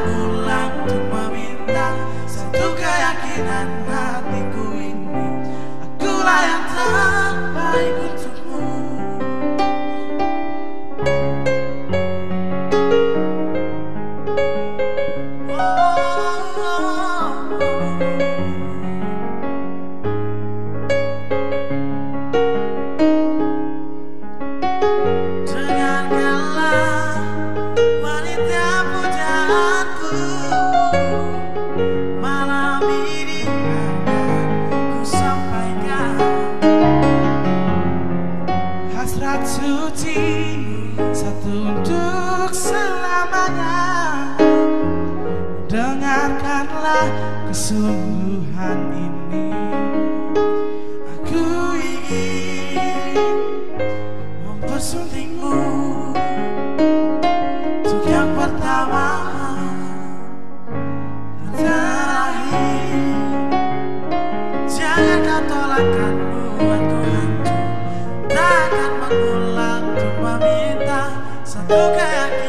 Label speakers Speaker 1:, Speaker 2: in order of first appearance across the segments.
Speaker 1: pulang untuk meminta satu keyakinan. kesungguhan ini Aku ingin mempersuntingmu. Untuk yang pertama dan terakhir Jangan kau tolakkanmu Aku hancur Takkan mengulang cuma minta satu keyakinan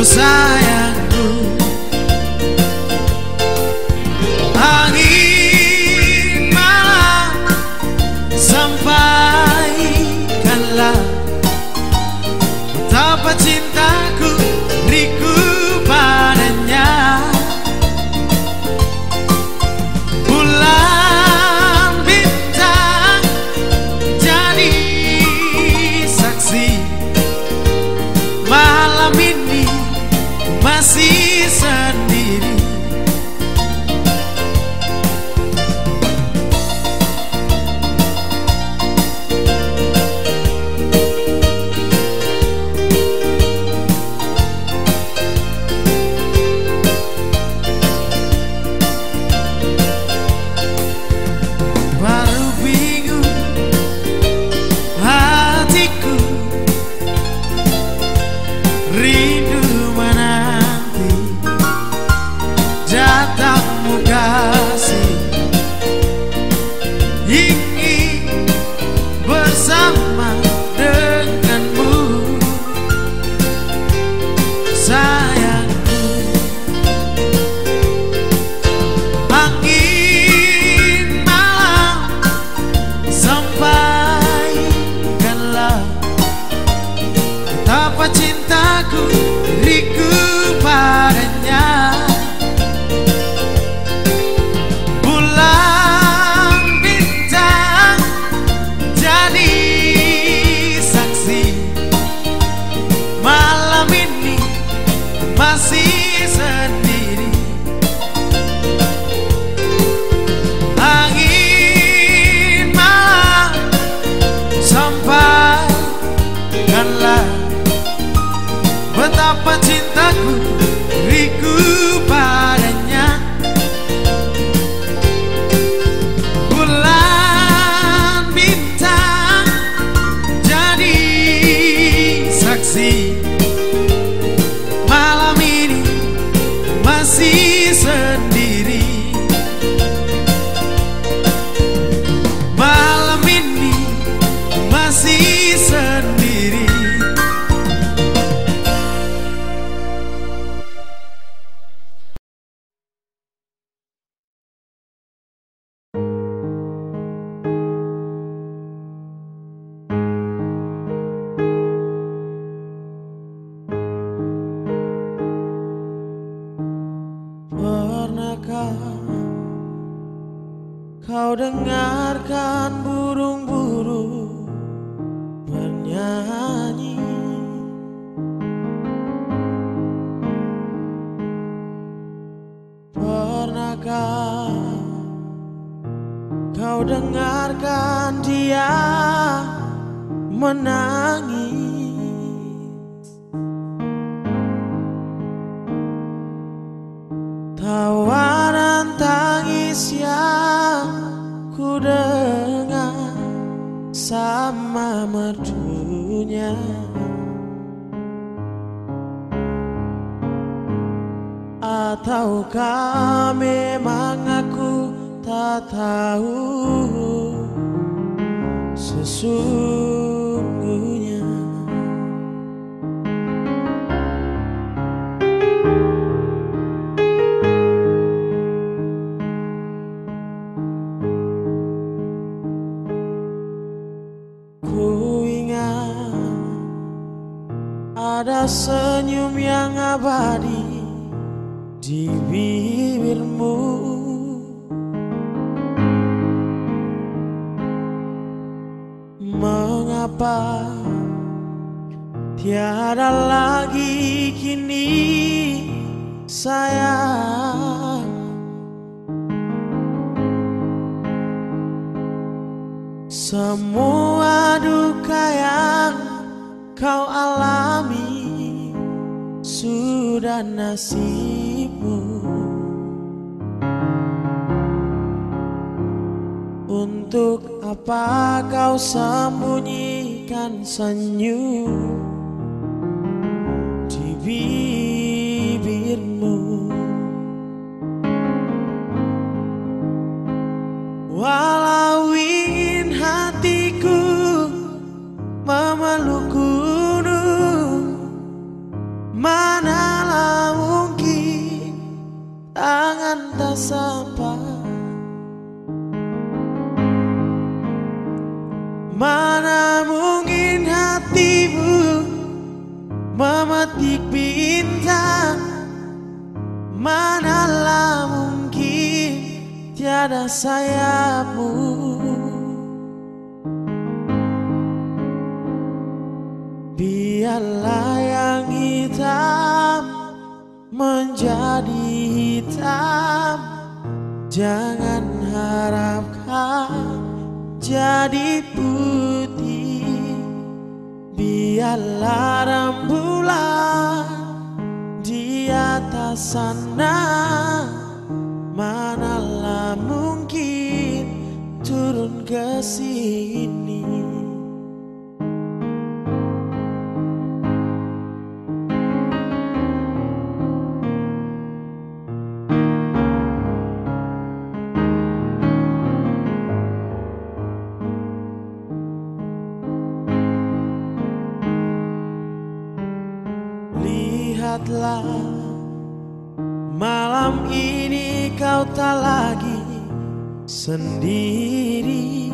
Speaker 1: was datangmu kasih. one night. Tiada lagi kini sayang. Semua duka yang kau alami sudah nasibmu. Untuk apa kau sembunyikan senyum bibirmu. Walau ingin hatiku memeluk gunung Manalah mungkin tangan tak sampai Mana memetik bintang. Manalah mungkin tiada sayapmu. Biarlah yang hitam menjadi hitam. Jangan harapkan jadi putih Biarlah rembulan di atas sana. Manalah mungkin turun ke sini malam ini kau tak lagi sendiri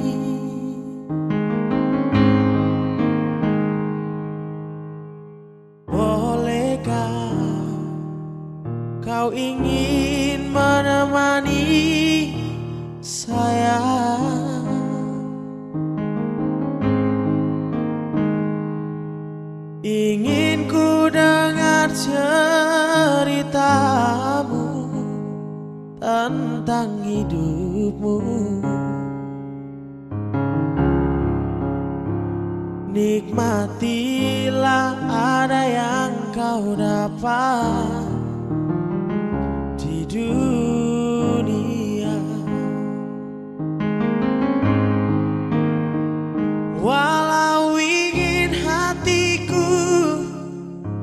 Speaker 1: kau dapat di dunia. Walau ingin hatiku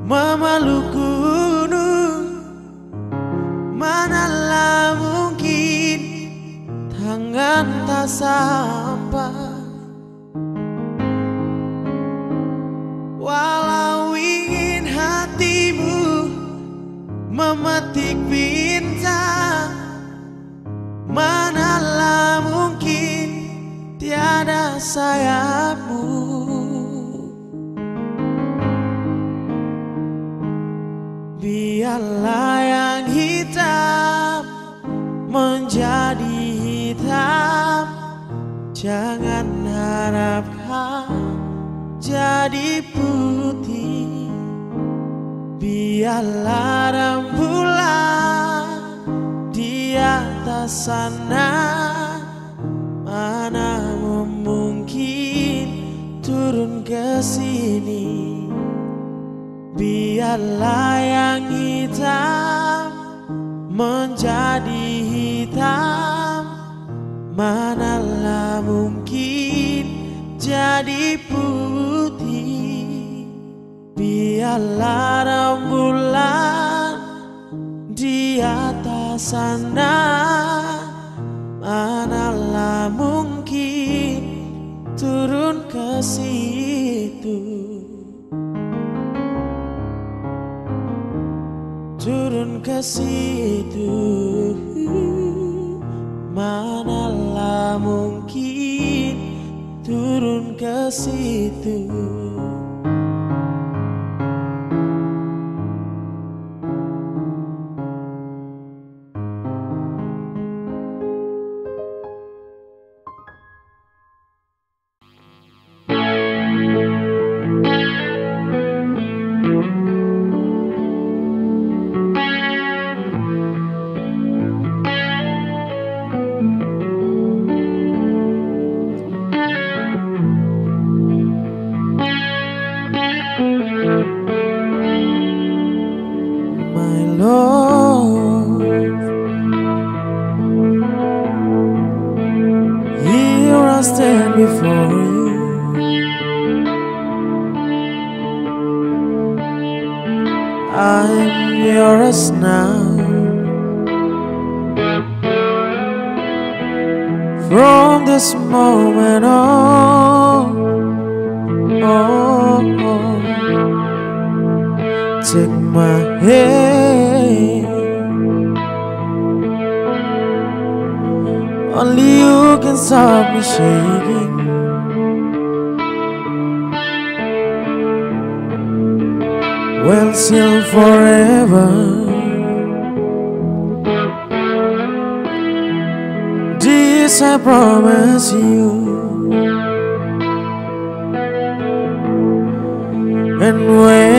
Speaker 1: memeluk gunung Manalah mungkin tangan tak sampai Biarlah rembulan di atas sana. Mana mungkin turun ke sini? Biarlah yang hitam menjadi hitam. Manalah mungkin jadi putih. Biarlah rembulan sana Manalah mungkin turun ke situ. Turun ke situ. Manalah mungkin turun ke situ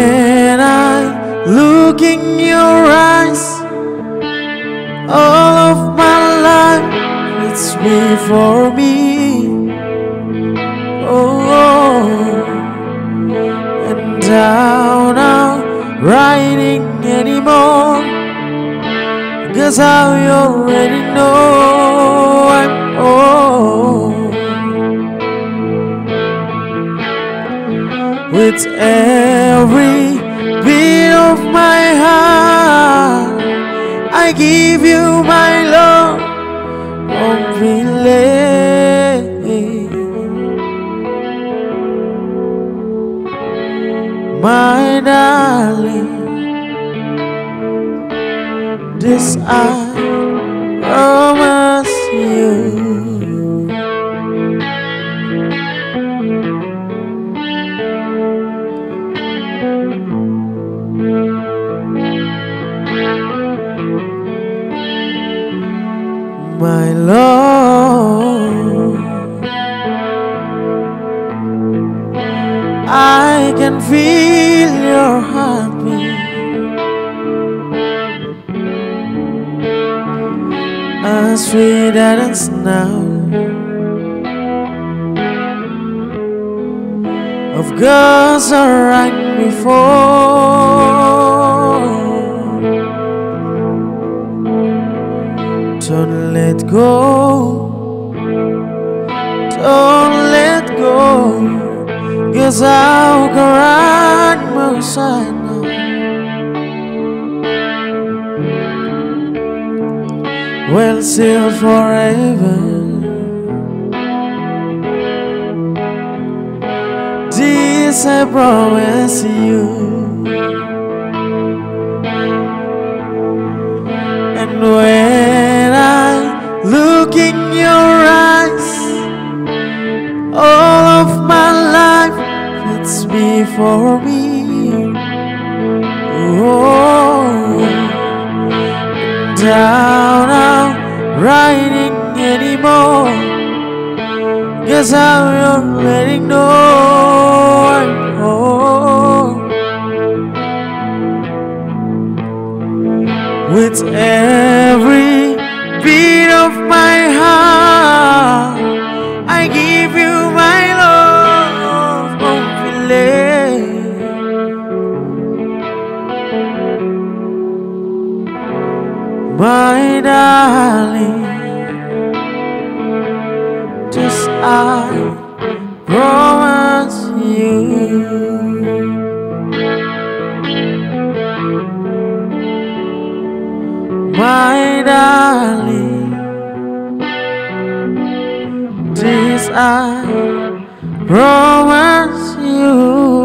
Speaker 1: when I look in your eyes, all of my life it's before me. Oh, and down out riding anymore. Cause I already know I'm old. With every beat of my heart, I give you my love, relay. My darling, this I my love. I can feel your heartbeat uh, as sweet as now. Of course, right before. Go. Don't let go. Cause I'll go right I know. Well, still forever. This I promise you. And when Nhìn I promise you.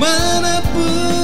Speaker 2: Mana pun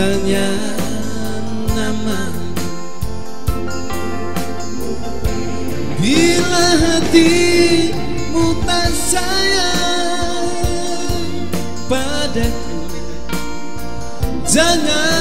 Speaker 2: hanya nama. Bila hatimu tak sayang padaku Jangan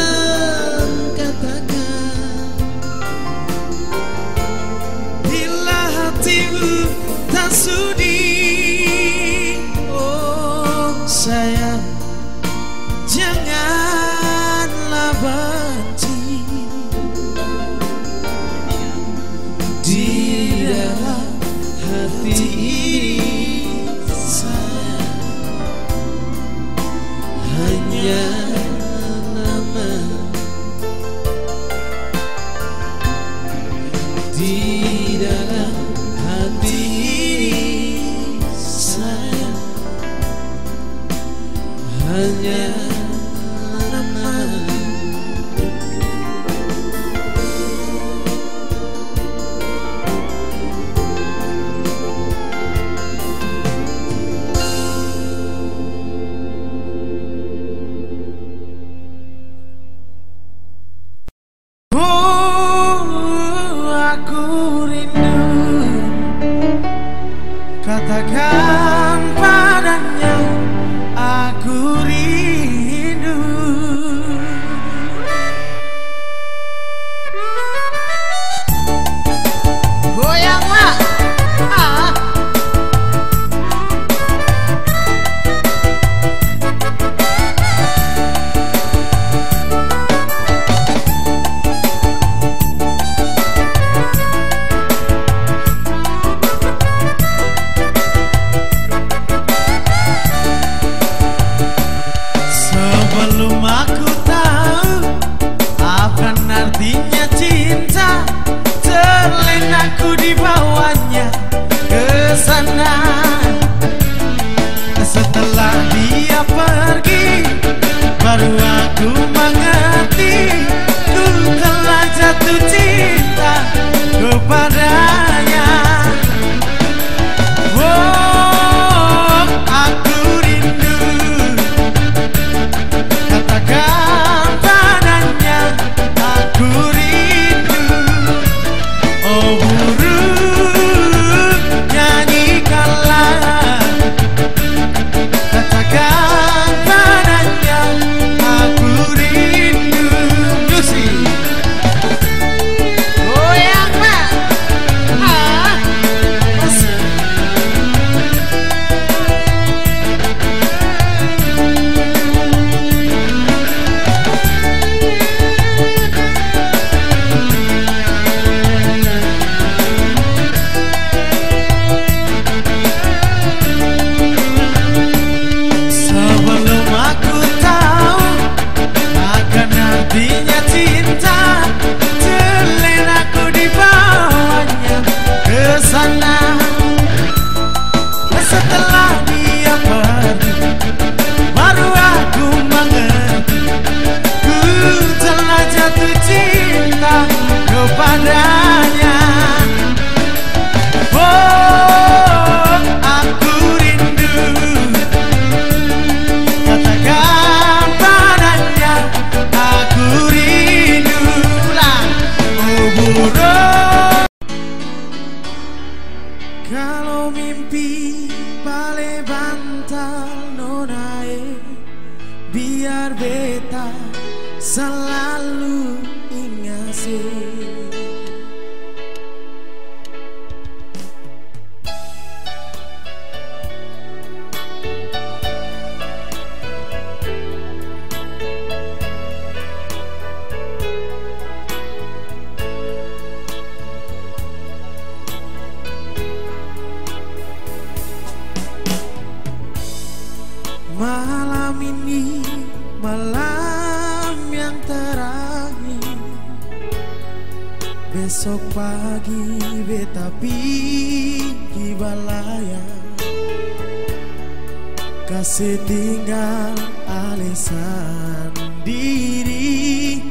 Speaker 1: Kasih tinggal alisan diri.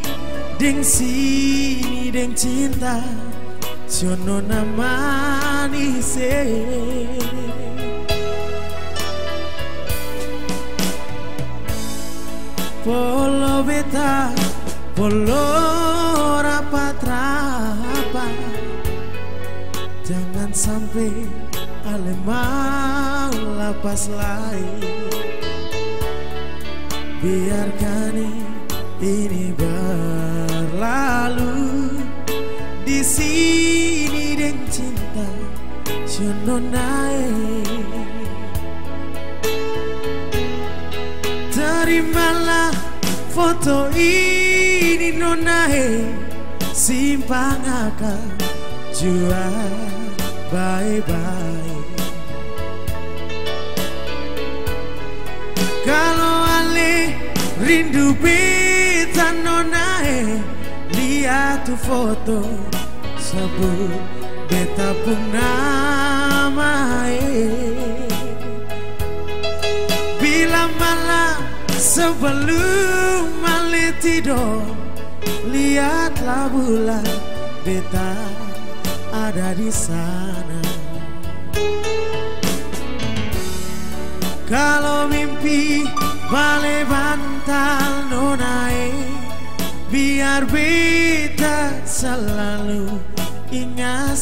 Speaker 1: Deng sini deng cinta Jono nama Polo beta, polo rapat rapat Jangan sampai mau lapas lain. Biarkan ini berlalu. Di sini deng cinta Jono naik. Terimalah foto ini nonae Simpang akan jual bye-bye rindu beta nonae Lihat tuh foto. Sebut beta pun namae Bila malam sebelum malam tidur Lihatlah bulan beta ada di sana. Kalau mimpi balik bantal nonai Biar beta selalu ingat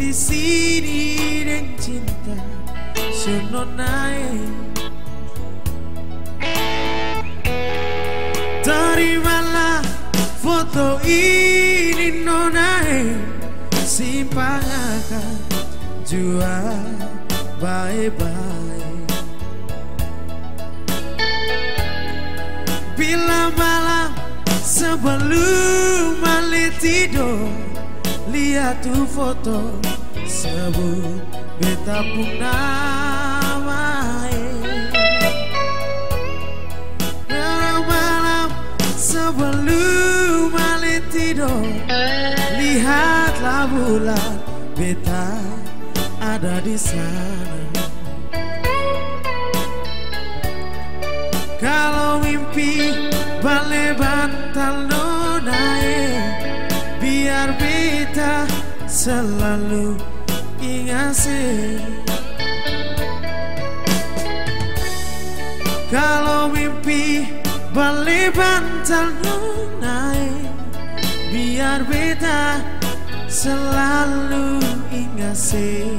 Speaker 1: Di sini dengan cinta Suno naik Terimalah foto ini nonai Simpan akan jual baik-baik Bila malam sebelum balik tidur Lihat tuh foto sebut beta pun malam sebelum balik tidur Lihatlah bulan beta ada di sana. Kalau mimpi balik bantal nonae Biar beta selalu ingat sih Kalau mimpi balik bantal nonae Biar beta selalu ingat sih